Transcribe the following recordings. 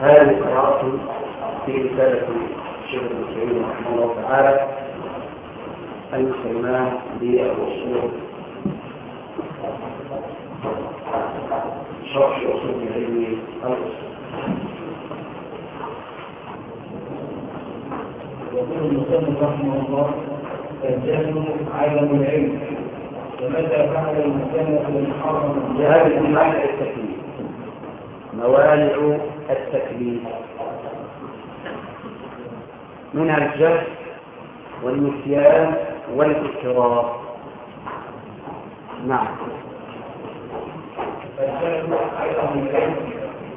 هذه قراءة في رسالة الشيخ المسلمين رحمه الله تعالى المسلمان بالأصول شرح أصول العلم الأصول. يقول المسلم رحمه الله الجهل عدم العلم ومتى فعل المكلف المحرم بهذا معنى التكليف. موانع التكليف. منها الجهل والنسيان والإكراه. نعم.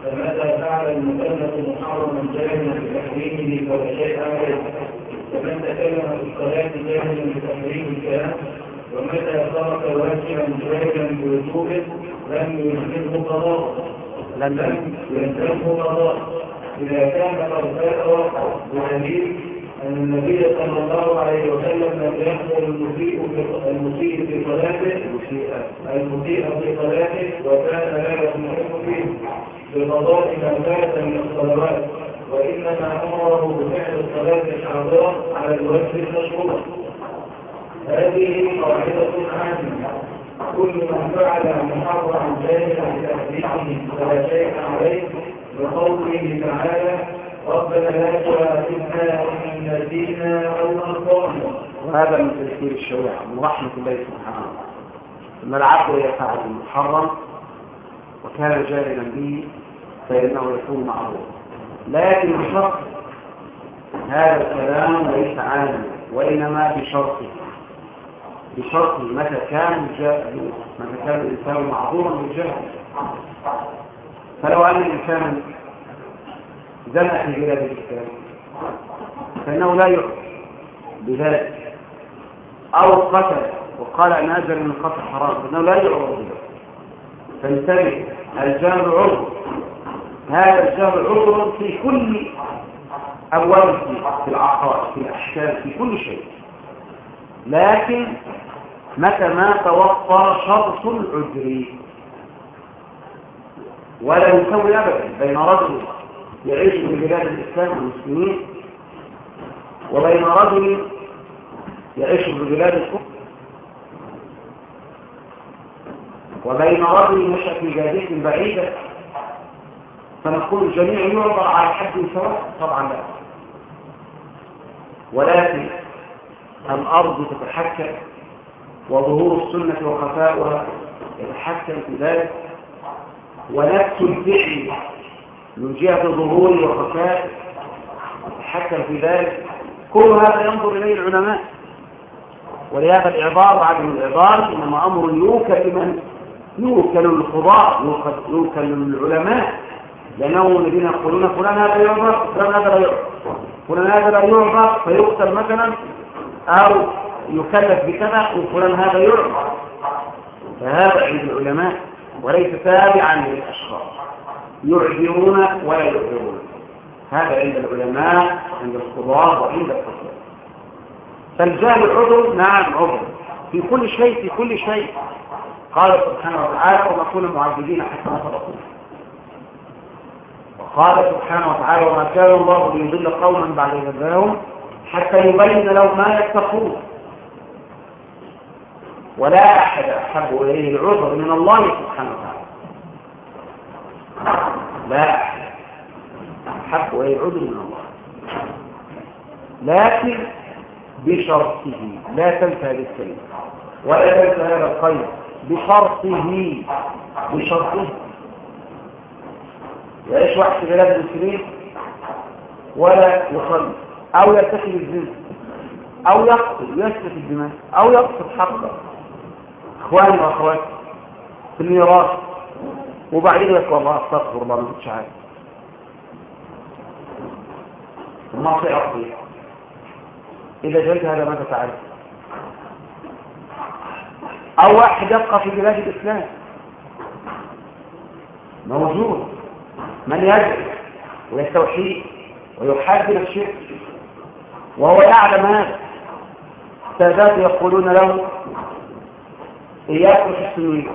فمتى فعل المكلف محرما جاهلا بتحريمه فهو شيء عليه ومن تكلم في الصلاة جاهلا بتحريم الكلام ومتى ترك واجبا جاهلا بوجوبه لم يلزمه قضاء لم يلزمه قضاء إذا كان قد فات بدليل أن النبي صلى الله عليه وسلم لم يحضر المسيء في المسيء في صلاته المسيء في صلاته وكان لا يسمعه فيه بقضاء ما فات من الصلوات وإنما أمره بفعل الصلاة الحاضرة على الوجه المشروع هذه قاعدة عامة كل من فعل محرما جاهلا بتحريمه فلا شيء عليه بقوله تعالى ربنا لا تؤاخذنا إن نسينا أو أخطأنا. وهذا من تذكير الشريعة من رحمة الله سبحانه أن العبد يفعل المحرم وكان جاهلا به فإنه يكون معروف لكن بشرط هذا الكلام ليس عاما وإنما بشرطه. بشرط متى كان الجاهل متى كان الإنسان معذورا بالجهل فلو أن الإنسان زنق في بلاد الإسلام فإنه لا يعرف بذلك. أو قتل وقال أن أجل من القتل حرام فإنه لا يعرف بذلك. فانتبه الجهل عرض هذا الجهل عرض في كل أبواب في العقائد في الأحكام في كل شيء. لكن متى ما توفر شرط العذر. ولا يسوي أبدا بين رجل يعيش في بلاد الإسلام والمسلمين وبين رجل يعيش في بلاد الكفر وبين رجل نشأ في جادية بعيدة. فنقول الجميع يعبر على حد سواء طبعا لا. ولكن الأرض تتحكم وظهور السنة وخفاؤها يتحكم في ذلك. ونفس الفعل من جهة ظهور وخفاء يتحكم في ذلك. كل هذا ينظر إليه العلماء. ولهذا الإعبار عدم الإعبار إنما أمر يوكل لمن؟ يوكل للقضاء يوكل للعلماء لأنهم الذين يقولون فلان هذا يعبر فلان هذا لا يعبر. فلان هذا لا يعبر فيقتل مثلا أو يكلف بكذا وفلان هذا يعبر فهذا عند العلماء وليس تابعا للأشخاص. يعبرون ولا يعبرون هذا عند العلماء عند القضاء وعند الحكام فالجهل عذر نعم عذر في كل شيء في كل شيء. قال سبحانه وتعالى وما كنا معذبين حتى نتركوا وقال سبحانه وتعالى وما كان الله ليضل قوما بعد هداهم حتى يبين لهم ما يتقون. ولا أحد أحب إليه العذر من الله سبحانه وتعالى. لا أحد أحب إليه العذر من الله. لكن بشرطه لا تنسى هذه الكلمة. ولا تنسى هذا القيد. بشرطه بشرطه. يعيش واحد في بلاد المسلمين ولا يصلي. أو يرتكب الزنا أو يقتل يسفك الدماء أو يقصد حقه. إخواني وأخواتي في الميراث وبعدين يقول الله أستغفر الله ما كنتش عارف في عقلي إذا جلت هذا ماذا تعرف أو واحد يبقى في بلاد الإسلام. موجود. من يدعو ويستوحيد ويحارب الشرك وهو يعلم هذا. سادات يقولون له إياك وحسنين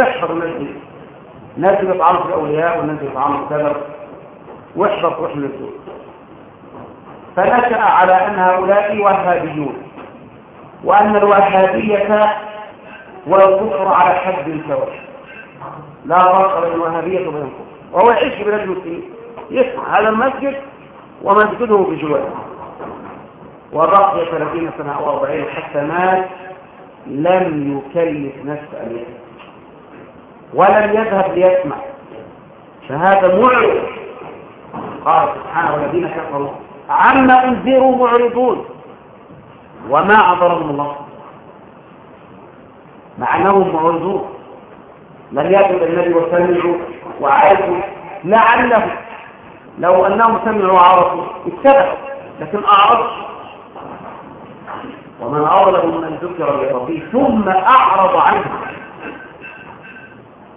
احفظ المسجد ناس بيطعنوا في الأولياء وناس بيطعنوا في السلف واحدة تروح من الدول فنشأ على أن هؤلاء وهابيون. وأن الوهابية والكفر على حد سواء لا فرق بين الوهابية وبين الكفر. وهو يعيش في بلاد المسلمين. يسمع هذا المسجد ومسجده بجواره والرقية 30 سنة أو 40 حتى مات. لم يكلف نفسه أن يسمع. ولم يذهب ليسمع. فهذا معرض. قال سبحانه والذين كفروا عما انذروا معرضون. وما عذرهم الله. مع أنهم معرضون. لم يأتوا النبي وسمعوا وعرفوا. لعلهم. لو أنهم سمعوا وعرفوا اتبعوا. لكن أعرضوا. ومن اظلم من ذكر بربه ثم أعرض عنه.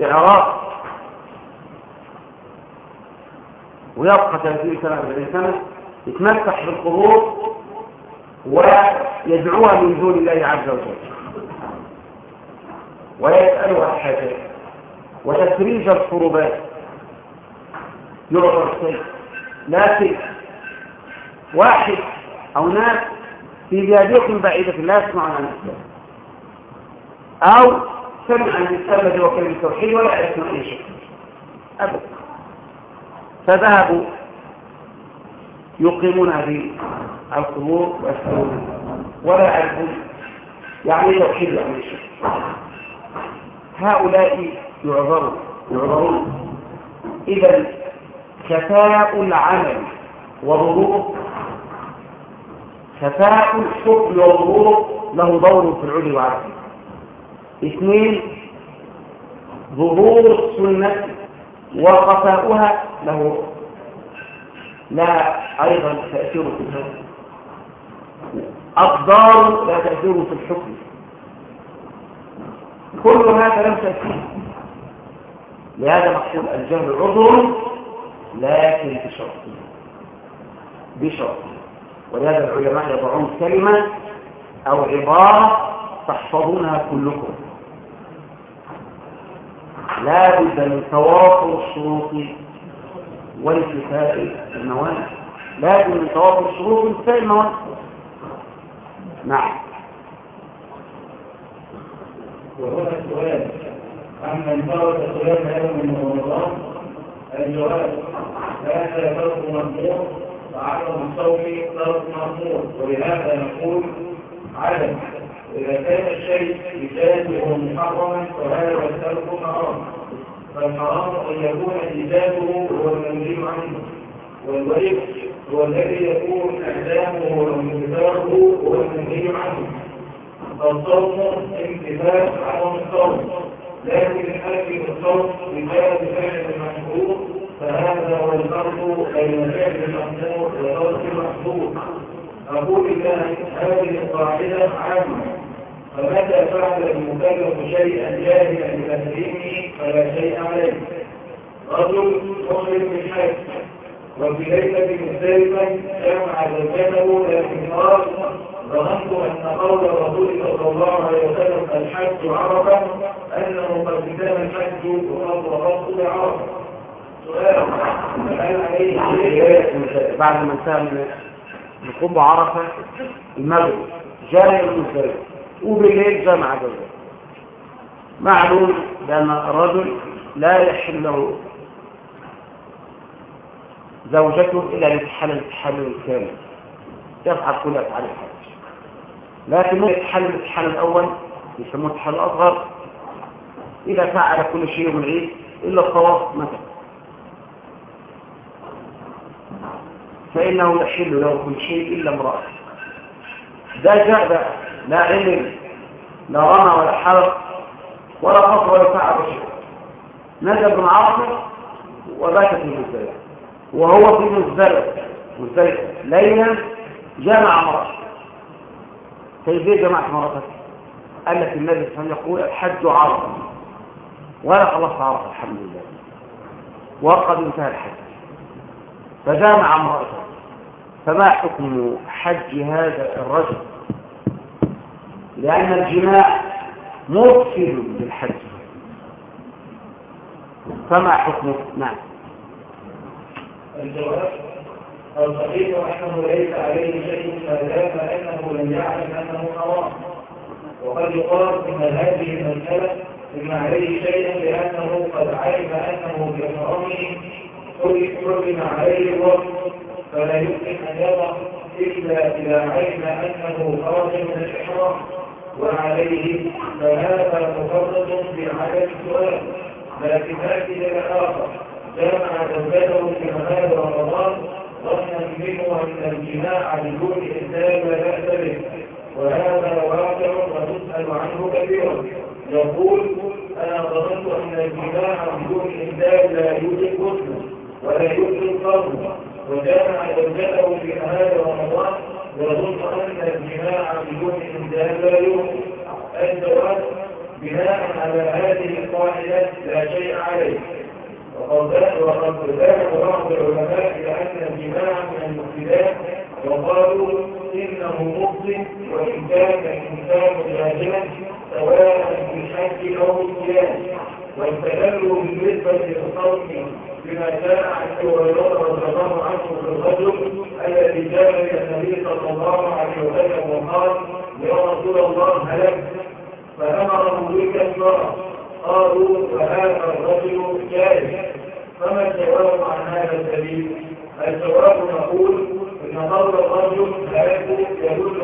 اعراض ويبقى 30 سنة 40 سنة يتمسح بالقبور ويدعوها من دون الله عز وجل. ويسألها الحاجات. وتفريج الكربات يعطى السيف لكن واحد أو ناس في بلادكم بعيدة لا يسمعون عن الإسلام أو سمع عن الإسلام وكلمة التوحيد ولا يسمع أي شيء أبدا. فذهبوا. يقيمون في القبور ويسألون. ولا يعرفون يعني توحيد يعني شيء هؤلاء يعذرون. يعذرون. إذا كفاء العمل وظروف كفاء الشكر والظروف له دور في العلي والعافية اثنين ظهور السنة وخفاؤها له. لا أيضا تأثير في الحكم. أقدار لا تأثير في الحكم. كل هذا لم تأثير لهذا مقصود الجهل عذر لكن بشرط بشرط ولهذا العلماء يضعون كلمة أو عبارة تحفظونها كلكم. لا بد من توافر الشروط وانتفاء الموانع. لازم من توافر الشروط وانتفاء الموانع. نعم. وهنا السؤال. عما انفرد صيام يوم من رمضان الجواب هذا فرض مأمور وعدم الصوم فرض مأمور ولهذا نقول عدم إذا كان الشيء بذاته محرما فهذا الترك حرام. فالحرام أن يكون إيجاده هو المنزل عنه والواجب هو الذي يكون إعلامه وانتظاره هو المنزل عنه. فالصوم امتثال عدم الصوم لكن حاكم الصوم بجانب فعل المحبوب فهذا هو الفرق بين فعل المحبوب وترك المحبوب. أقول إن هذه القاعدة عامة. فمتى فعل المكلف شيئا جاهلا بتحريمه فلا شيء عليه؟ رجل مخرج من حج وفي ليلة مختلفة جمع زوجته لكن قال ظننت أن قول الرسول صلى الله عليه وسلم الحج عرفة أنه قد كان الحج وقد وقفت بعرفة سؤال هل عليه شيء بعد ما انتهى من نقوم بعرفة المغرب جاء المزدلفة وبالليل جمع زوجته معلوم بأن الرجل لا يحل له زوجته إلا لتحل التحلل الكامل. يفعل كل أفعال الحج لكن يتحلل التحلل الأول يسموه التحلل الأصغر. إذا فعل كل شيء يوم العيد إلا الطواف مثلا. فإنه يحل له كل شيء إلا امرأة. ده جاء لا علم لا رمى ولا حرق ولا قصر ولا فعل شيء نزل من عرفه وبات في مزدلفه وهو في مزدلفه مزدلفة. ليلا جمع امرأة. كيف ليه جمعت قال لك النبي صلى الله عليه وسلم يقول الحج عرفة. ولا خلصت عرفة الحمد لله. وقد انتهى الحج. فجامع امرأته فما حكم حج هذا الرجل؟ لأن الجماع مفسد للحج. فما حكمه نعم. الجواب الصحيح أنه ليس عليه شيء ما دام أنه لم يعلم أنه حرام. وقد يقال إن هذه المسألة إن عليه شيئا لأنه قد علم أنه بحرامه حرم عليه الوقت فلا يمكن أن يضع إلا إذا علم أنه خرج من الإحرام وعليه فهذا مفرط بعدم السؤال. لكن هذه الآخر جامع زوجته في نهار رمضان ظنا منه أن الجماع بدون إنسان لا بأس به وهذا واقع وتسأل عنه كثيرا. يقول أنا ظننت أن الجماع بدون إنسان لا يوجد غسل ولا يوجد قرن وجامع زوجته في نهار رمضان ويظن أن الجماع بدون إنسان لا يوجد الجواب بناء على هذه القاعدة لا شيء عليه. وقد ذهب بعض العلماء إلى أن الجماع من المفسدات وقالوا إنه مفسد وإن كان الإنسان جاهلا سواء في الحج أو الصيام واستدلوا بالنسبة للصوم بما جاء عن هريرة رضي الله عنه في الرجل الذي جاء إلى النبي صلى الله عليه وسلم وقال يا رسول الله هلكت فأمره بالكفارة قالوا فهذا الرجل جاهل. فما الجواب عن هذا الدليل؟ الجواب نقول إن قول الرجل هلاك يدل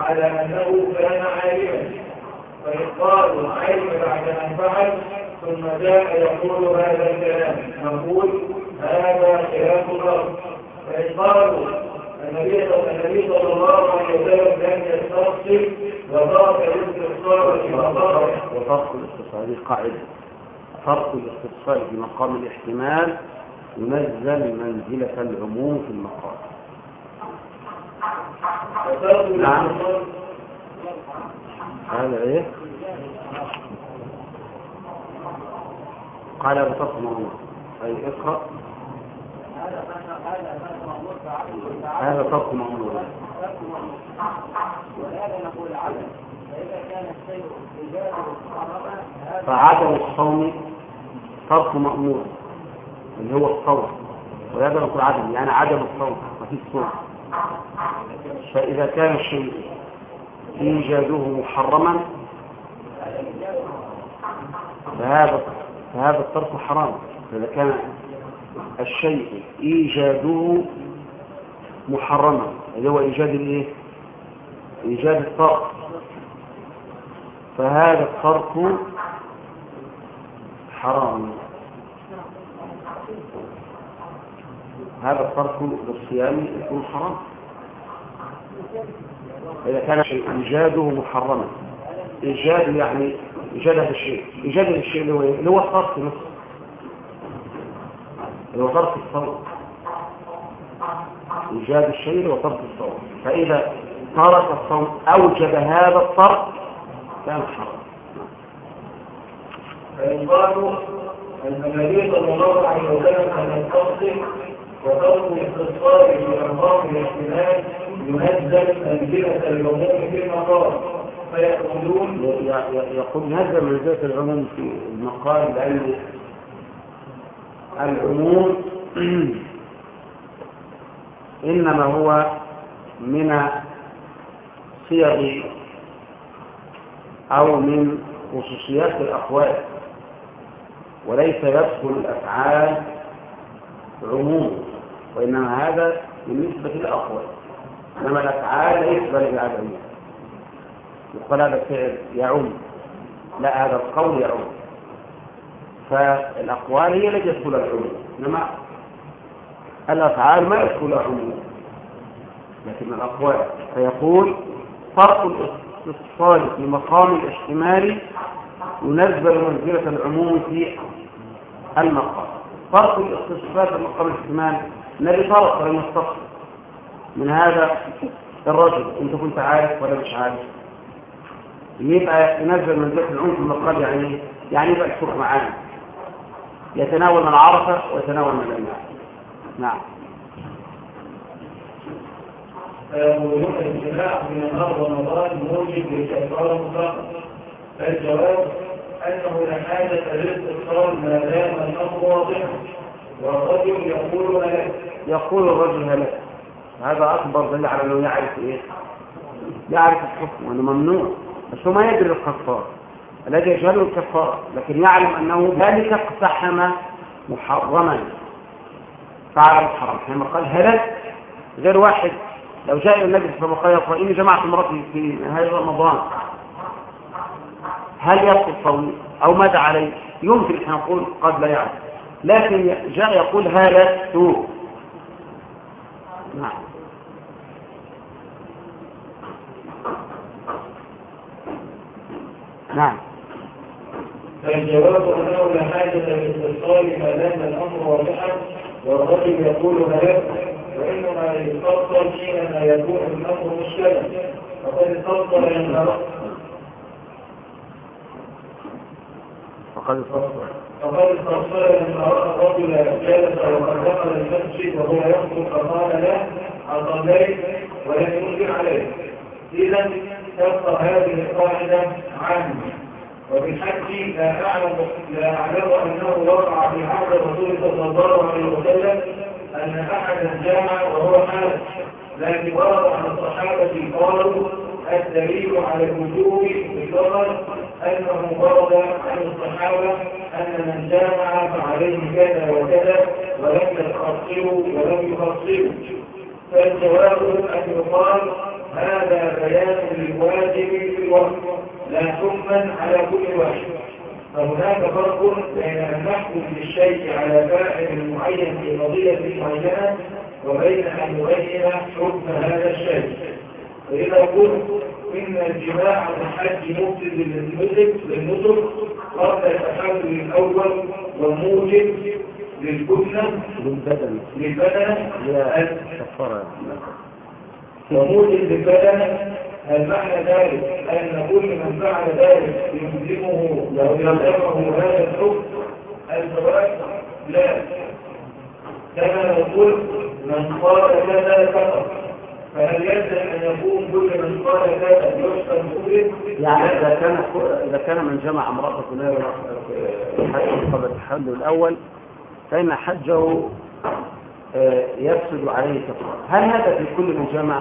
على أنه كان عالما. فإن قالوا علم بعد أن فعل ثم جاء يقول هذا الكلام. نقول هذا خلاف الأرض فإن قالوا النبي صلى الله عليه وسلم لم يستغفر وضاف الاستغفار في مقام وفرق الاختصار هذه قاعدة فرق الاختصار في مقام الاحتمال ينزل منزلة العموم في المقام. نعم. هذا إيه؟ قال بفصل الله أي اقرأ. هذا فرق مأمور فعدم الصوم ترك مأمور اللي هو الصوم. وهذا نقول عدم يعني عدم الصوم ما فيش صوم. فإذا كان الشيء إيجاده محرما. فهذا فهذا الترك حرام. فإذا كان الشيء إيجاده محرما. اللي هو إيجاد الإيه؟ إيجاد الترك. فهذا الترك حرام. هذا الترك للصيام يكون حرام. إذا كان إيجاده محرما. إيجاد يعني إيجاد هذا الشيء. إيجاد الشيء اللي هو إيه؟ اللي هو الترك نفسه. اللي هو ترك الصوم. إيجاد الشيء اللي هو ترك الصوم. فإذا ترك الصوم أوجب هذا الترك كان فإن قالوا أن النبي صلى الله عليه وسلم أن التصل وترك الاستغفار في ينزل منزلة العموم في المقام فيقولون يقول نزل منزلة العموم في المقال لأن العموم إنما هو من صيغ أو من خصوصيات الأقوال وليس يدخل الأفعال عموم وإنما هذا بالنسبة للأقوال. إنما الأفعال ليس بالعدمية يقول هذا الفعل يعم. لا هذا القول يعم. فالأقوال هي التي يدخل العموم. إنما الأفعال ما يدخل العموم. لكن الأقوال فيقول فرق الاتصال في مقام الاحتمال ينزل منزلة العموم في المقام. فرق الاتصال في مقام الاحتمال. الذي فرق لم يستقصد من هذا الرجل انت كنت عارف ولا مش عارف. يبقى ينزل منزلة العموم في المقام يعني إيه؟ يعني يبقى الحكم عام يتناول من عرفة ويتناول من لم نعم. فيقولون الجماع من نهار رمضان موجب للكفارة مطلقا الجواب أنه لا حاجة للاتصال ما دام الأمر واضحا والرجل يقول لك يقول الرجل هلك. هذا أكبر دليل على أنه يعرف إيه يعرف الحكم وأنه ممنوع. بس هو ما يدري الكفار. الذي يجهله الكفار لكن يعلم أنه ذلك اقتحم محرما. فعل الحرام حينما قال هلك غير واحد. لو جاء إلى النبي صلى الله عليه وسلم جمعت مرتي في نهاية رمضان. هل يسقط صومي أو ماذا عليه يمكن أن نقول قد لا يعرف. لكن جاء يقول هلكت نعم. نعم فالجواب أنه لا حاجة للاتصال ما دام الأمر واضحا والرجل يقول هلكت وإنما يستفصل حينما يكون الأمر مشكلا. فقد استفصل عند فقد استفصل فقد استفصل لما رأى الرجل جالس وقد دخل المسجد وهو يخطب فقال له أصليت ولم ينكر عليه إذا تبقى هذه القاعدة عامة وبالحج لا أعلم لا أعلم أنه وقع في عهد الرسول صلى الله عليه وسلم أن أحدا جامع وهو حالة لكن ورد عن الصحابة قالوا الدليل على الوجوب بفضل أنه ورد عن الصحابة أن من جامع فعليه كذا وكذا ولم يتخصروا ولم يخصروا فالجواب أن يقال هذا بيان للواجب في الوقت لا حكما على كل واحد. فهناك فرق بين أن نحكم بالشيء على فاعل معين في قضية معينة وبين أن نبين حكم هذا الشيء. فإذا قلت إن الجماع الحج مفسد للنسك للنسك قبل التحلل الأول وموجب للكتلة للبدن. للبدن وموجب للبدن هل معنى ذلك أن كل من فعل ذلك يلزمه يلزمه هذا الحكم. الجواب لا. كما نقول من قال كذا فقط. فهل أن يكون كل من قال كذا؟ يعني إذا كان إذا كان من جمع امرأة لا حج قبل التحلل الأول فإن حجه آه، يفسد عليه كفارة هل هذا في كل من جمع؟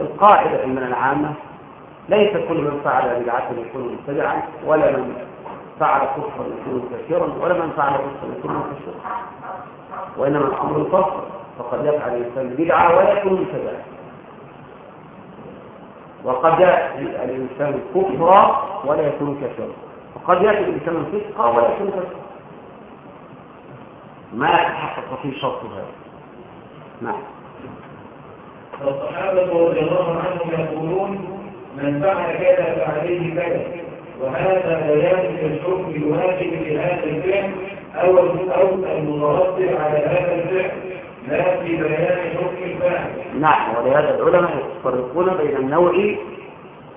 القاعدة من العامة ليس كل من فعل بدعة يكون مبتدعا ولا من فعل كفرا يكون كثيرا ولا من فعل كفرا يكون مكفرا وإنما الأمر الفصل. فقد يفعل الإنسان بدعة ولا يكون مبتدعا. وقد يأتي الإنسان كفرا ولا يكون كثيرا وقد يأتي الإنسان فسقا ولا يكون كثيرا ما يتحقق في شرط هذا. نعم. والصحابة رضي الله عنهم يقولون من فعل كذا فعليه كذا. وهذا بيان الحكم الواجب في هذا الفعل أو أو المترتب على هذا الفعل. لا في بيان حكم الفاعل. نعم ولهذا العلماء يفرقون بين النوع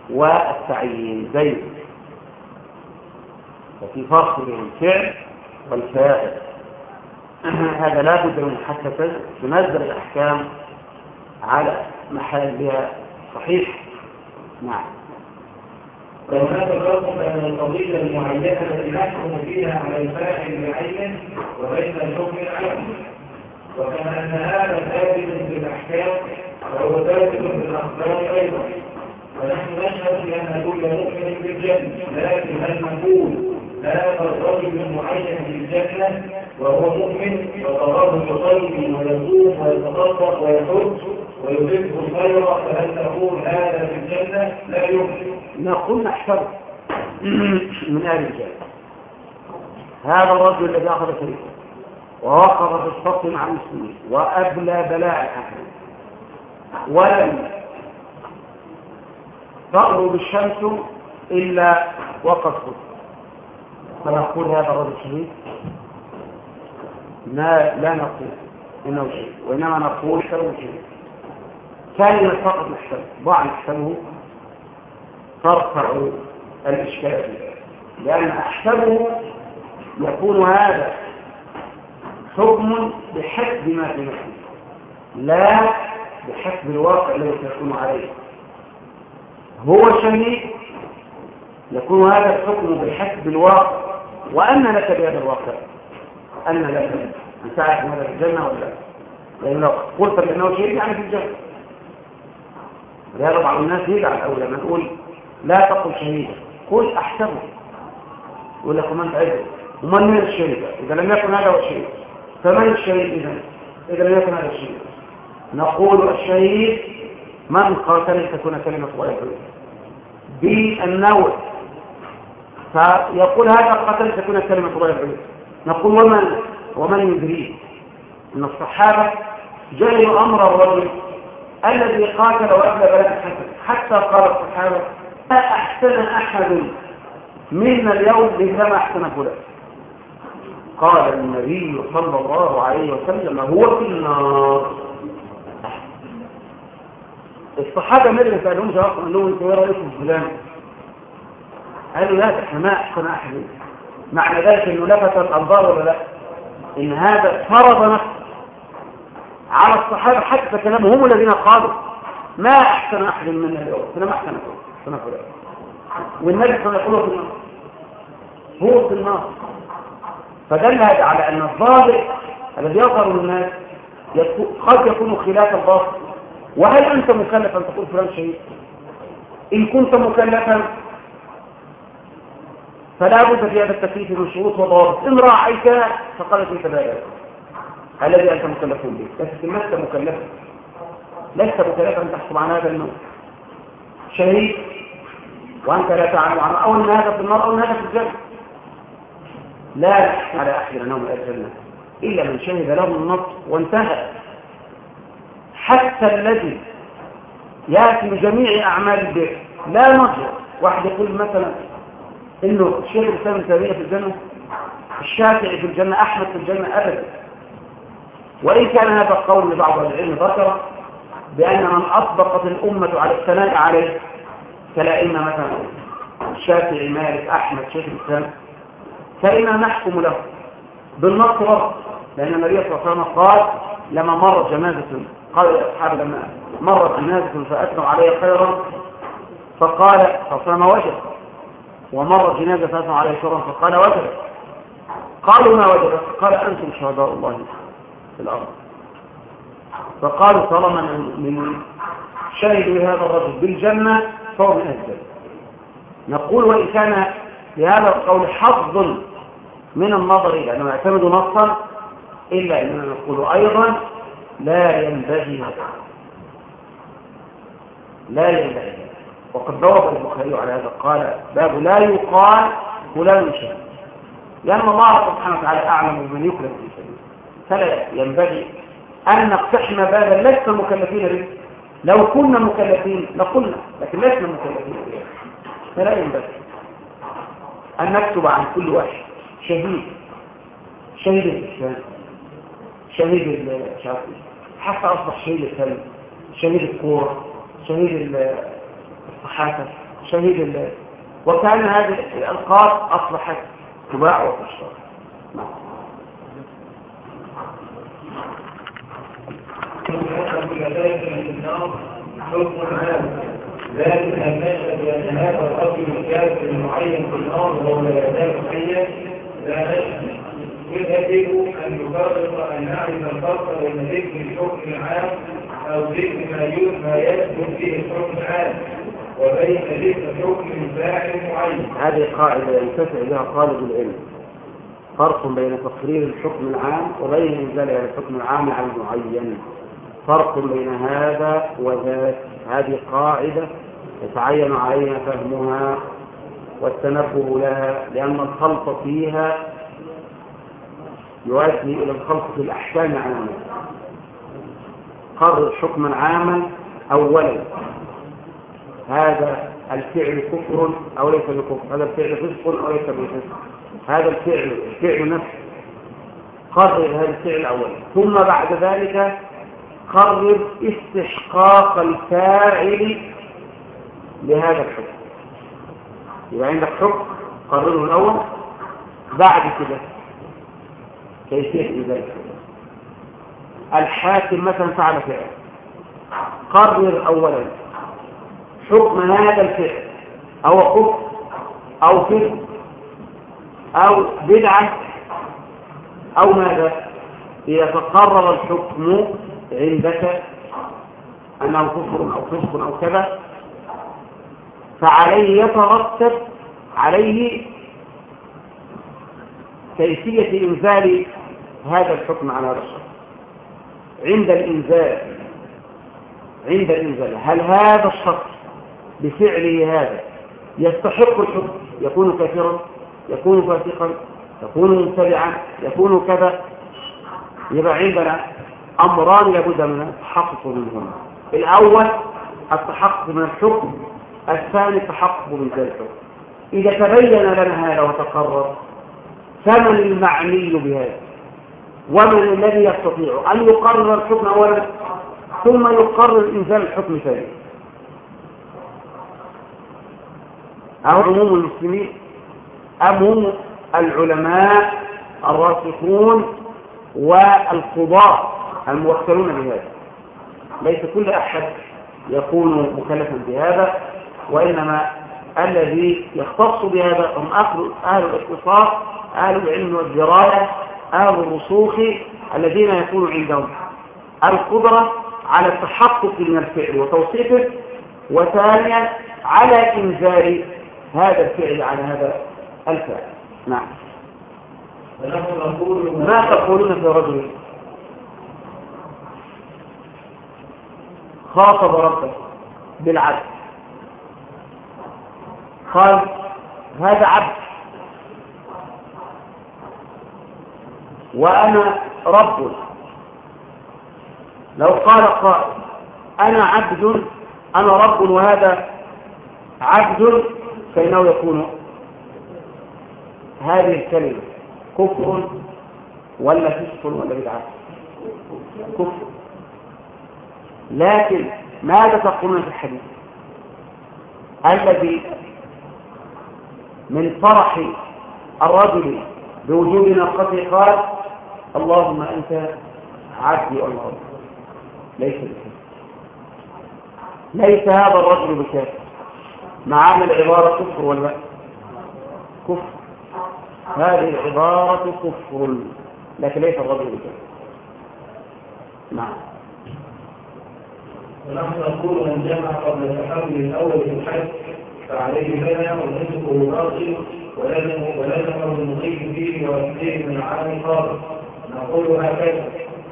والتعيين. زي وفي فرق بين الفعل والفاعل. هذا لا بد من حتى تنزل الأحكام على محلها. صحيح؟ نعم. وهناك فرق بين القضية المعينة التي نحكم فيها على الفاعل بعينه وبين الحكم العام وكما أن هذا ثابت في الأحكام فهو ثابت في الأخبار أيضا. ونحن نشهد بأن كل مؤمن بالجنة لكن هل نقول هذا الرجل معين في الجنة؟ وهو مؤمن وتراه يصلي ويصوم ويتصدق ويحج ويحب الخير فهل نقول هذا في الجنة؟ لا يمكن. نقول نحفظ من أهل الجنة. هذا الرجل الذي أخذ شريكه. ووقف في الصف مع المسلمين وأبلى بلاء الأهل. ولم تغرب الشمس إلا وقف. فنقول هذا الرجل شهيد. لا لا نقول إنه شهيد وإنما نقول كانوا شهيد. كلمة فقط نحسب ضع نحسبه ترفع الإشكال. لأن أحسبه يكون هذا. حكم بحسب ما في نفسه لا بحسب الواقع الذي سيكون عليه. هو شهيد يكون هذا الحكم بحسب الواقع وأن لك بهذا الواقع. أن لك أن تعرف هذا في الجنة ولا لا. لأن لو قلت بأنه شيء يعني في الجنة. لهذا بعض الناس يدعى أو لما نقول لا تقل شهيدا قل أحسبه. يقول لك من أجل ومن من الشهيد؟ إذا لم يكن هذا هو الشهيد. فمن الشهيد إذا إذا لم يكن هذا الشهيد. نقول الشهيد من قاتل تكون كلمة الله بالنوع فيقول هذا قتل تكون كلمة الله العليا نقول ومن؟ ومن يدريه إن الصحابة جعلوا أمر الرجل الذي قاتل وابلى بلد حسن حتى قال الصحابة لا أحسن أحد منا اليوم لما أحسن فلان. قال النبي صلى الله عليه وسلم هو في النار. الصحابة ما اللي سألهم جواب لهم أنتوا إيه رايكم في فلان قالوا لا إحنا ما أحسن أحد. معنى ذلك إنه لفتت أنظار ولا لا. إن هذا فرض نفسه. على الصحابة حتى كلامهم هم الذين قالوا. ما أحسن أحد منا اليوم. فلا ما أحسن فلان والنبي صلى الله عليه وسلم هو في النار. فدل هذا على أن الظاهر الذي يظهر للناس قد يكون خلاف الباطل وهل أنت مكلف ان تقول فلان شيء. إن كنت مكلفا فلا بد في هذا التكليف من شروط وضوابط. إن راعيت فقالت انت ذلك الذي أنت مكلف به. لكن لست مكلفا. لست مكلفا ان تحكم عن هذا النوع. شهيد وأنت لا تعلم عنه أو إن هذا في النار أو إن هذا في الجنة. لا على احد انهم الجنة إلا من شهد له النص وانتهى. حتى الذي يأتي بجميع أعمال البر لا نرجع واحد يقول مثلا إنه الشيخ الإسلام ابن في الجنة الشافعي في الجنة أحمد في الجنة ابدا. وإن كان هذا القول لبعض العلم ذكر بأن من أطبقت الأمة على الثناء عليه كلائمه مثلا الشافعي مالك أحمد شيخ الإسلام فإنا نحكم له. بالنص لأن النبي صلى الله عليه وسلم قال لما مر جنازة قال الأصحاب لما مرت جنازة فأثنوا عليه خيرا. فقال فصام وجد. ومر جنازة فأثنوا عليه خيرا فقال وجد. قالوا ما وجد؟ قال أنتم شهداء الله في الأرض. فقالوا طالما من شهدوا لهذا الرجل بالجنة فهو من أهل نقول وإن كان لهذا القول حظ من النظر إلى أنه يعتمد نصا إلا أننا نقول أيضا لا ينبغي هذا لا ينبغي وقد ضرب البخاري على هذا قال باب لا يقال فلان شيء. لأن الله سبحانه وتعالى أعلم بمن يكلم في سبيله. فلا ينبغي أن نقتحم بابا لسنا مكلفين به. لو كنا مكلفين لقلنا لكن لسنا مكلفين به. فلا ينبغي أن نكتب عن كل واحد. شهيد. شهيد الإسلام شهيد حتى أصبح شهيد السلم شهيد الكورة شهيد الصحافة شهيد. وكأن هذه الألقاب أصبحت تباع وتشترى نعم. ذلك أن نشهد بأن هذا الرجل الكافر المعين في النار وهو لا يزال حيا يجب أن أن نعرف الفرق بين ذكر الحكم العام أو ذكر ما يثبت الحكم العام وبين ذكر حكم معين. هذه قاعدة ينتفع بها طالب العلم. فرق بين تقرير الحكم العام وبين إنزال الحكم العام على المعين. فرق بين هذا وذاك هذه قاعدة يتعين علينا فهمها والتنبه لها لأن الخلط فيها يؤدي إلى الخلط في الأحكام عاما قرر حكما عاما أولا. هذا الفعل كفر أو ليس بكفر؟ هذا الفعل فسق أو ليس بفسق هذا الفعل الفعل نفسه قرر هذا الفعل أولا. ثم بعد ذلك قرر استحقاق الفاعل لهذا الحكم. يبقى عندك حكم قرره الأول بعد كده. كيفية ذلك؟ الحاكم مثلا فعل فعل. قرر أولا حكم هذا الفعل أو حكم أو فسق أو بدعة أو ماذا؟ إذا تقرر الحكم عندك أنه كفر أو فسق أو كذا فعليه يترتب عليه كيفية إنزال هذا الحكم على هذا الشخص عند الإنزال عند الإنزال. هل هذا الشخص بفعله هذا يستحق الحكم؟ يكون كافرا يكون فاسقا يكون مبتدعا يكون كذا. يبقى عندنا أمران لابد من التحقق منهما. الأول التحقق من الحكم الثاني التحقق من ذلك. إذا تبين لنا هذا وتقرر فمن المعني بهذا؟ ومن الذي يستطيع أن يقرر الحكم أولا ثم يقرر إنزال الحكم ثانيا أو عموم المسلمين أم هم العلماء الراسخون والقضاء الموكلون بهذا؟ ليس كل أحد يكون مكلفا بهذا. وإنما الذي يختص بهذا هم أهل الاختصاص أهل العلم والدراية أهل الرسوخ الذين يكون عندهم القدرة على التحقق من الفعل وتوصيفه وثانيا على إنزال هذا الفعل على هذا الفعل. نعم. ما تقولون في رجل؟ خاطب ربه بالعدل. قال هذا عبد. وأنا رب. لو قال قائل أنا عبد أنا رب وهذا عبد فإنه يكون هذه الكلمة كفر ولا فسق ولا بدعة. كفر. لكن ماذا تقولون في الحديث؟ الذي من فرح الرجل بوجود ناقته قال اللهم أنت عبدي الله ليس بكافر ليس هذا الرجل بكافر معانا العبارة كفر ولا كفر. هذه العبارة كفر. لكن ليس الرجل بكافر نعم. ونحن نقول من جمع قبل التحول الأول في الحج فعليه بنى ونسكه باطل ولازم ولازم المضيف فيه وفيه من عام خاطئ نقول هكذا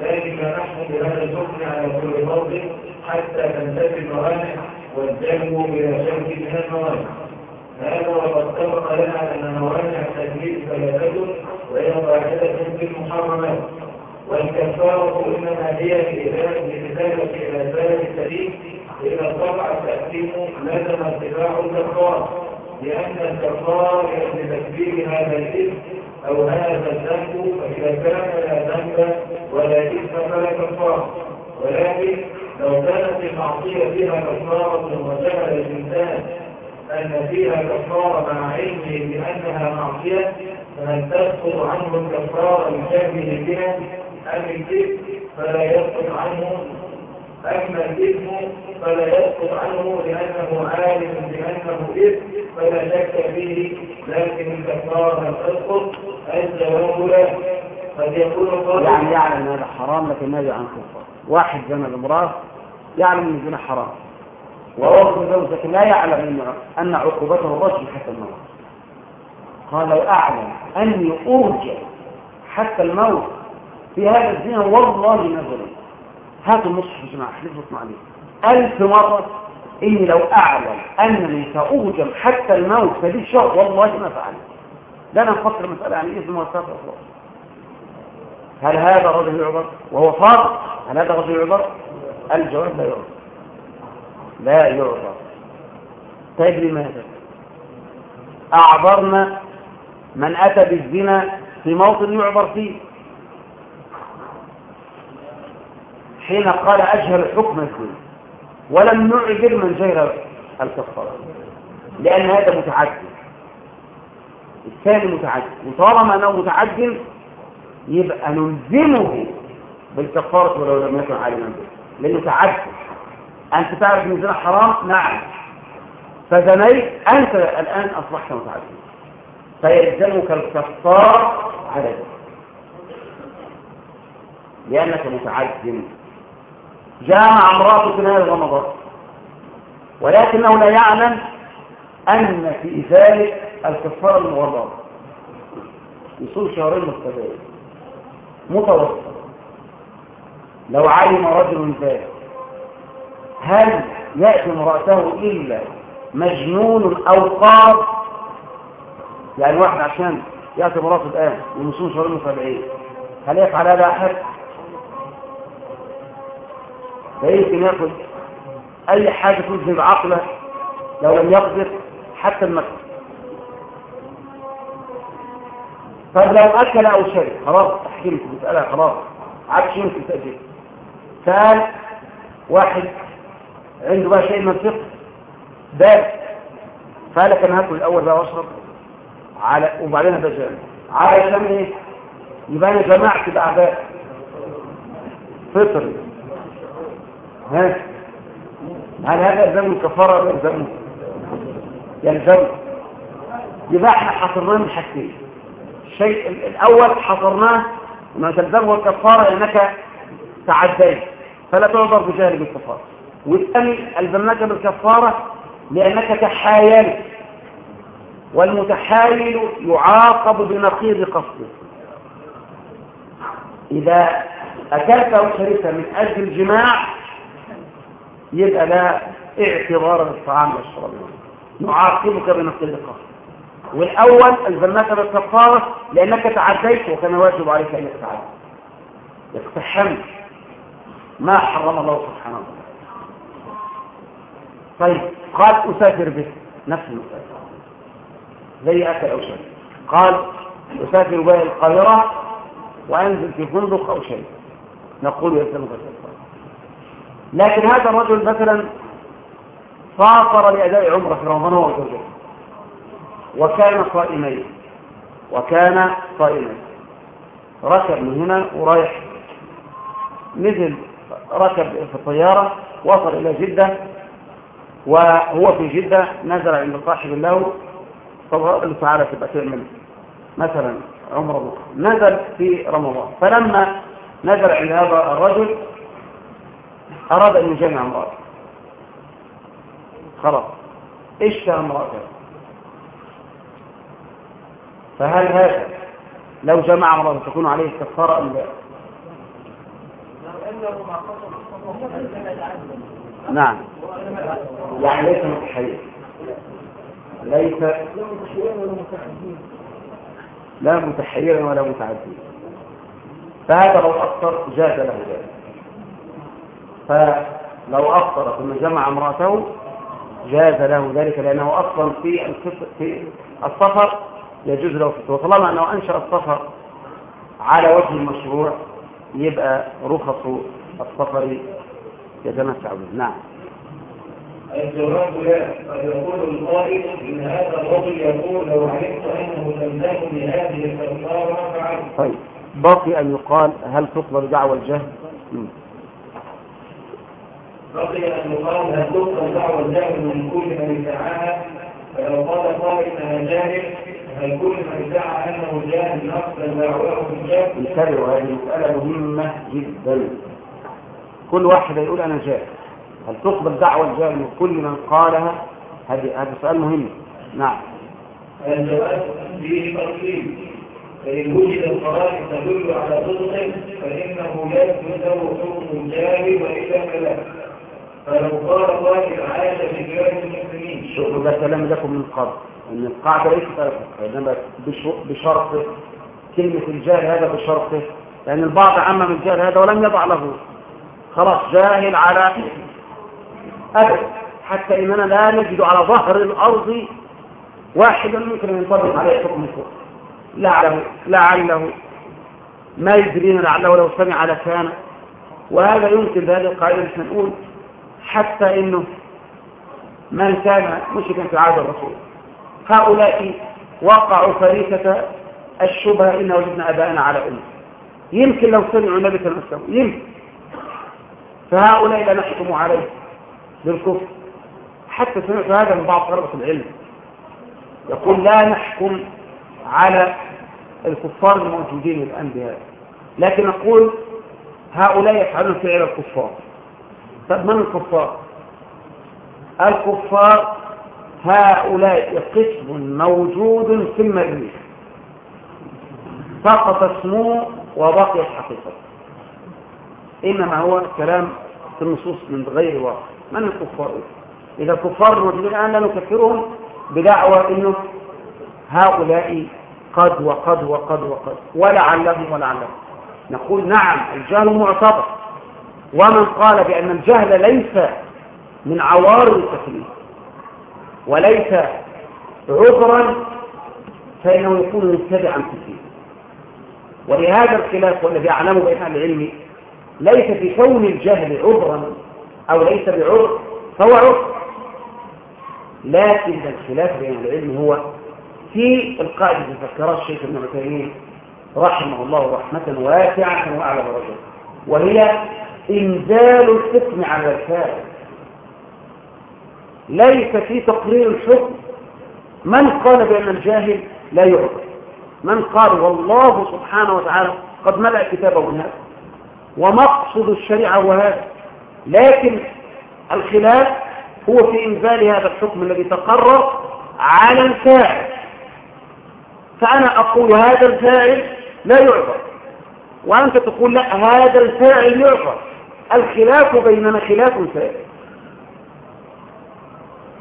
ذلك نحن بهذا الحكم على كل باطل حتى تنتفي الموانع والجلب بلا شك من الموانع. هذا وقد سبق لنا أن موانع التكليف ثلاثة وهي واحدة في المحرمات. والكفاره إنما هي لإزالة إلى ذلك السبيل إذا طبع التأثيم لازم اتباع الكفاره لأن الكفاره لتكبير هذا الاثم أو هذا الذنب فإذا كان لا ذنب ولا اثم فلا كفاره ولكن لو كانت المعصية فيها كفاره وجعل الإنسان أن فيها كفارة مع علمه بأنها معصية فهل تسقط عنه الكفارة لشبه بها أم الإثم فلا يسقط عنه أما الإثم فلا يسقط عنه لأنه عالم بأنه إثم فلا شك فيه لكن الكفارة تسقط الجواب لا قد يكون قال يعني يعلم هذا حرام لكن ماذا عن كفر واحد زنى الامرأة يعلم إن الزنا حرام. وهو زوجة لا يعلم أن عقوبته الرجل حتى الموت. قال لو أعلم أني أرجع حتى الموت في هذا الزنا والله ما ظلم هاتوا المصحف يا جماعة احلفوا عليه. ألف مرة إني لو أعلم أنني سأرجم حتى الموت فدي الشهر والله ما فعل لا أنا نفكر مسألة عن إذن وسافر الله هل هذا رجل يعبر؟ وهو صادق. هل هذا رجل يعبر؟ الجواب لا يعبر. لا يعبر. طيب لماذا أعبرنا من أتى بالزنا في موطن يعبر فيه. حين قال أجهل حكم الزنا ولم نعبر من جهل الكفارة لأن هذا متعدد الثاني متعدد وطالما أنه متعدد يبقى نلزمه بالكفارة ولو لم يكن عالما به. لأنه تعدد أنت تعرف أن الزنا حرام؟ نعم. فزنيت أنت الآن أصبحت متعدد فيلزمك الكفار على ذلك. لأنك متعدد جامع امرأة في نهاية رمضان. ولكنه لا يعلم أن في ذلك الكفارة المغرضة يصول شهرين متتابعين متوسط. لو علم رجل ذلك هل يأتي امرأته إلا مجنون أو قاض؟ يعني واحد عشان يأتي امرأته الآن ويصوم شهرين متتابعين هل يفعل هذا أحد؟ فيمكن يأخذ أي حاجة تذهب عقله لو لم يقدر حتى المكتب. طيب لو أكل أو شرب خلاص تحكيم مسألة خلاص عاد شيء يمكن تأجيل سأل واحد عنده بقى شيء من الفقه باب. فقال لك أنا هاكل الأول بقى وأشرب على وبعدين هبقى جامع علشان إيه؟ يبقى أنا جمعت بأعداء فطري ها هل هذا يلزم الكفارة ولا يلزم يلزم يبقى إحنا حصرناه من حاجتين. الشيء الأول حصرناه ما تلزمه الكفارة لأنك تعديت. فلا تعذر بجهل بالكفارة. والثاني ألزمناك بالكفارة لأنك تحايلت والمتحايل يعاقب بنقيض قصده. إذا أكلت أو شربت من أجل الجماع يبقى لا اعتبار للطعام والشراب. نعاقبك بنقيض قصده والأول ألزمناك بالكفارة لأنك تعديت وكان واجب عليك أن تتعدى اقتحمت ما حرم الله سبحانه وتعالى. طيب قال أسافر به. نفس المسافر. زي أكل أو شيء قال أسافر به القاهرة وأنزل في فندق أو شيء نقول يلزمك الكفارة لكن هذا الرجل مثلا سافر لأداء عمرة في رمضان هو وزوجته وكان صائمين. وكان صائمين. ركب من هنا ورايح. نزل ركب في الطيارة وصل إلى جدة. وهو في جدة نزل عند صاحب له. فقال له تعالى تبقى تعمل مثلا عمر بكرة نزل في رمضان. فلما نزل عند هذا الرجل أراد أن يجمع امرأته. خلاص. اشتهى امرأته. فهل هذا لو جمع امرأته تكون عليه كفارة أم لا؟ نعم. يعني ليس متحيز. ليس لا متحيرا ولا متعديا. فهذا لو أفطر جاز له ذلك. فلو أفطر ثم جمع امرأته جاز له ذلك لأنه أصلا في في السفر يجوز له فطر وطالما أنه أنشأ السفر على وجه المشروع يبقى رخص السفر يتمتع به نعم. الجواب لا. قد يقول القائل إن هذا الرجل يقول لو علمت أنه تلزمني هذه الكفاره فعلت طيب. باقي أن يقال هل تقبل دعوى الجهل؟ بقي أن يقال هل تقبل دعوى الجهل من كل من ادعاها؟ فلو قال قائل انها جاهل هل كل من ادعى أنه جاهل نقبل دعواه بالجهل انتبهوا هذه مسألة مهمة جدا. كل واحد يقول أنا جاهل. هل تقبل دعوى الجاهل من كل من قالها؟ هذه هذا سؤال مهم. نعم. الجواب فيه تفصيل. فإن وجد القرائن تدل على صدقه فإنه لا يثبت له حكم الجاهل وإلا فلا شوفوا ده كلام لكم من قبل أن القاعدة ليست فكرة إنما بش- بشرطه كلمة الجاهل هذا بشرطه لأن البعض عمم الجاهل هذا ولم يضع له. خلاص جاهل على أبد. حتى إننا لا نجد على ظهر الأرض واحدا ممكن أن ينطبق عليه حكم الكفر لعله لعله ما يدرين لعله لو سمع لكان. وهذا يمكن القاعدة إحنا نقول حتى إنه من كان مشركا في عهد الرسول. هؤلاء وقعوا فريسة الشبهة إن وجدنا أباءنا على أمة. يمكن لو سمعوا النبي صلى الله عليه وسلم يمكن. فهؤلاء لا نحكم عليه بالكفر. حتى سمعت هذا من بعض طلبة العلم. يقول لا نحكم على الكفار الموجودين الآن بهذا لكن نقول هؤلاء يفعلون فعل الكفار. طب من الكفار؟ الكفار هؤلاء قسم موجود في المريخ سقط اسمه وبقيت حقيقته إنما هو كلام في النصوص من غير واقع. من الكفار؟ إذا الكفار الموجودين الآن لا نكفرهم بدعوى أنه هؤلاء قد وقد وقد وقد. ولعلهم ولعلهم. نقول نعم الجهل معتبر ومن قال بأن الجهل ليس من عوارض التكليف وليس عذرا فإنه يكون متبعا في الدين. ولهذا الخلاف والذي أعلمه بين أهل العلم ليس في كون الجهل عذرا أو ليس بعذر فهو عذر. لكن الخلاف بين العلم هو في القاعدة التي ذكرها الشيخ ابن عثيمين رحمه الله رحمة واسعة وأعلى درجة وهي إنزال الحكم على الفاعل. ليس في تقرير الحكم. من قال بأن الجاهل لا يعذر من قال والله سبحانه وتعالى قد ملأ كتابه من هذا. ومقصد الشريعة هو هذا. لكن الخلاف هو في إنزال هذا الحكم الذي تقرر على الفاعل. فأنا أقول هذا الفاعل لا يعذر وأنت تقول لا هذا الفاعل يعذر الخلاف بيننا خلاف فاعل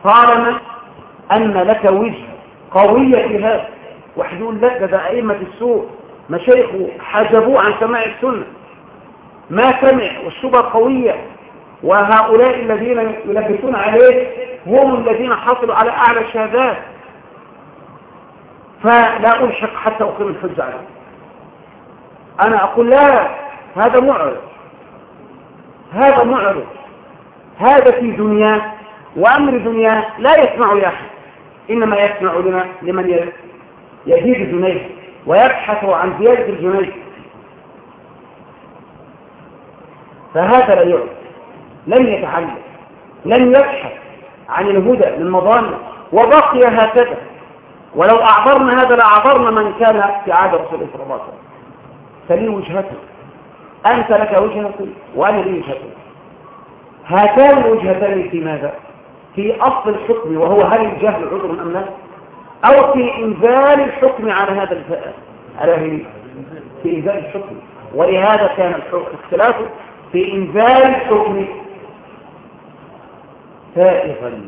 طالما أن لك وجه قوية في هذا وحدون لك ده أئمة السوء. مشايخه حجبوه عن سماع السنة. ما سمع والشبهة قوية. وهؤلاء الذين يلبسون عليه هم الذين حصلوا على أعلى الشهادات. فلا ألحق حتى أقيم الحج عليه. أنا أقول لا هذا معرض. هذا معرض هذا في دنيا وأمر دنيا لا يسمع لأحد إنما يسمع لنا لمن يزيد الجنيه ويبحث عن زيادة الجنيه. فهذا لا يعرف. لن يتعلم. لن يبحث عن الهدى من مظانه وبقي هكذا. ولو أعبرنا هذا لأعبرنا من كان في عهد رسول الله صلى الله عليه وسلم. فلي وجهته. أنت لك وجهة وأنا لي وجهة هاتان الوجهتان في ماذا؟ في أصل الحكم وهو هل الجهل عذر أم لا؟ أو في إنزال الحكم على هذا الفئة على في إنزال الحكم. ولهذا كان الاختلاف في إنزال الحكم سائغا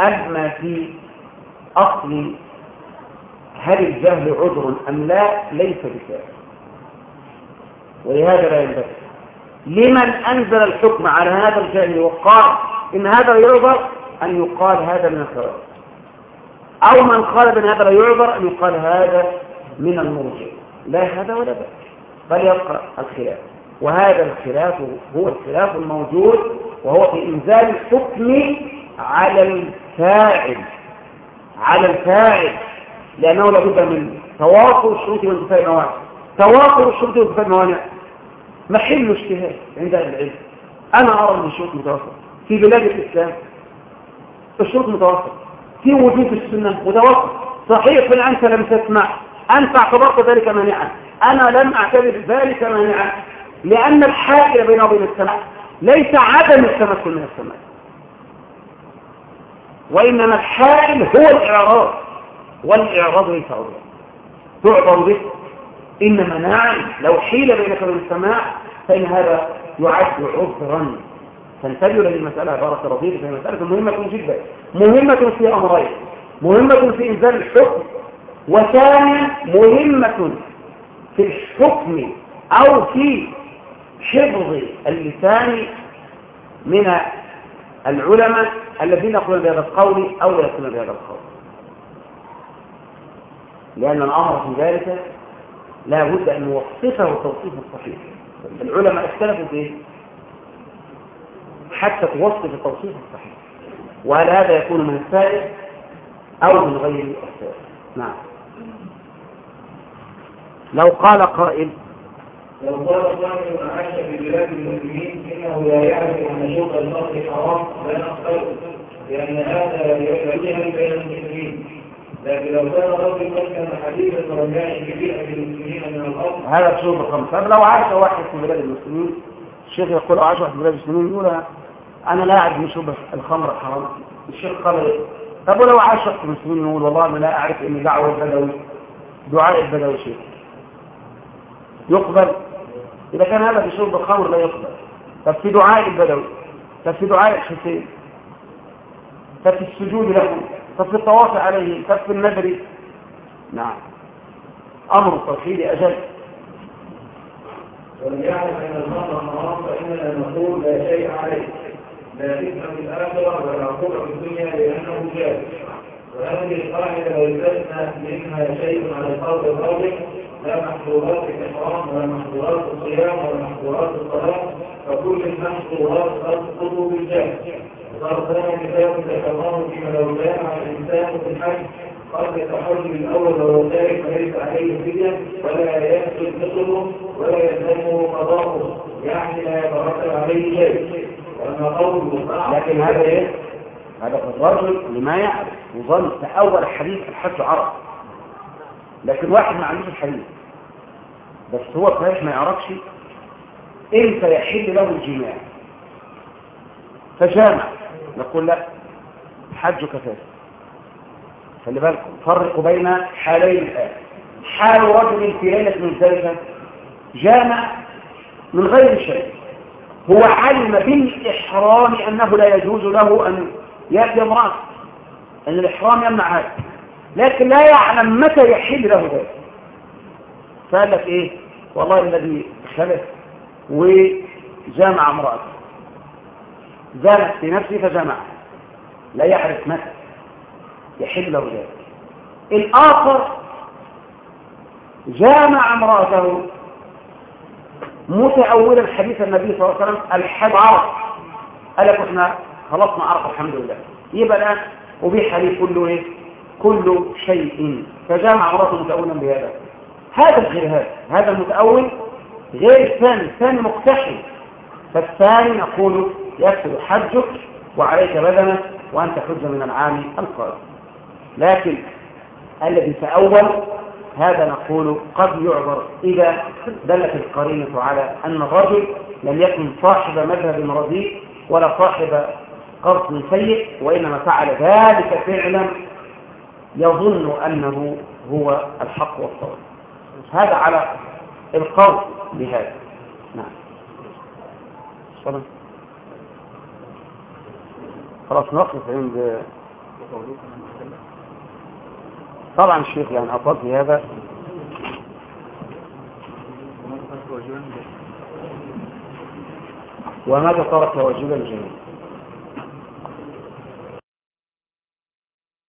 أما في أصل هل الجهل عذر أم لا؟ ليس بسائغ ولهذا لا ينبغي. لمن أنزل الحكم على هذا الجهل وقال إن هذا يعذر أن يقال هذا من الخوارج. أو من قال بأن هذا لا يعذر أن يقال هذا من المرجع لا هذا ولا ذاك بل يبقى الخلاف. وهذا الخلاف هو الخلاف الموجود وهو في إنزال الحكم على الفاعل. على الفاعل. لأنه لابد من توافر الشروط وانتفاء الموانع توافر الشروط وانتفاء الموانع محل اجتهاد عند أهل العلم. أنا أرى أن الشروط متوافرة في بلاد الإسلام الشروط متوافرة في وجود السنة متوافر صحيح إن أنت لم تسمع. أنت اعتبرت ذلك مانعا. أنا لم أعتبر ذلك مانعا. لأن الحائل بينه وبين السماء. ليس عدم التمكن من السماء. وإنما الحائل هو الإعراض. والإعراض ليس عذرا تعذر به. إنما نعم لو حيل بينك وبين السماء فإن هذا يعد عذرا. فانتبهوا لهذه المسألة بارك فيك فهي مسألة مهمة جدا. مهمة في أمرين. مهمة في إنزال الحكم وثانيا مهمة في الحكم أو في حفظ اللسان من العلماء الذين يقولون بهذا القول أو لا يقولون بهذا القول. لأن الأمر في ذلك لا بد أن نوصفه توصيفا صحيح العلماء اختلفوا فيه حتى توصف التوصيف الصحيح. وهل هذا يكون من السائل أو من غير السائل؟ نعم. لو قال قائل لو قال قائل عاش في بلاد المسلمين إنه لا يعرف أن شرب المرء حرام لا نقبله لأن هذا يبين بين المسلمين. من هذا شرب الخمر طب لو عاش واحد في بلاد المسلمين الشيخ يقول لو عاش واحد في بلاد المسلمين يقول أنا لا أعرف من شرب الخمر حرام. الشيخ قال إيه؟ طب ولو عاش واحد في المسلمين يقول والله أنا لا أعرف إن دعوة البدوي دعاء البدوي شيخ يقبل. إذا كان هذا في شرب الخمر لا يقبل. طب في دعاء البدوي طب في دعاء الحسين طب في السجود له. طب في الطواف عليه في النذر. نعم. أمر التوحيد أجل. ومن يعلم أن الخمر حرام فإننا نقول لا شيء عليه. لا في الآخرة ولا في الدنيا لأنه جاهل. وهذه القاعدة لو منها شيء على القول الراجح لا محظورات الإحرام ولا محظورات الصيام ولا محظورات الصلاة. فكل المحظورات تسقط بالجهل كان كتاب ذكرناه فيما لو جامع الإنسان في الحج. قبل التحرم الأول والثالث فليس عليه فدية ولا يسجد مثله ولا يلزمه قضاؤه. يعني لا يترتب عليه شيء. وأما قوله لكن هذا إيه هذا الرجل لما يعرف. يظن تأول حديث الحج عرف لكن واحد ما عندوش الحديث. بس هو صحيح ما يعرفش؟ إمتى يحل له الجماع. فجامع. نقول لا حجك فاسد خلي بالكم فرقوا بين حالين الآن. حال رجل في ليلة مزدلفة جامع من غير شيء. هو علم بالإحرام أنه لا يجوز له أن يأتي امرأة أن الإحرام يمنع هذا لكن لا يعلم متى يحل له ذلك. فقال لك إيه؟ والله الذي خلف وجامع امرأة زالت في نفسه فجمع لا يعرف متى يحل له ذلك. الآخر جامع امرأته. متأولا حديث النبي صلى الله عليه وسلم الحج عرف قال لك إحنا خلصنا عرف الحمد لله. يبقى الآن وبيح لي كل إيه؟ كل شيء. فجامع امرأته متأولا بهذا. هذا غير هذا هذا المتأول غير الثاني الثاني مقتحم. فالثاني نقول يكتب حجك وعليك بدنك وأنت حج من العام القادم. لكن الذي تأول هذا نقول قد يعذر إذا دلت القرينة على أن الرجل لم يكن صاحب مذهب رديء ولا صاحب قرص سيء وإنما فعل ذلك فعلا يظن أنه هو الحق والصواب. هذا على القول بهذا. نعم. خلاص نقف عند طبعا الشيخ يعني أطلق في هذا. وماذا ترك واجبا جميل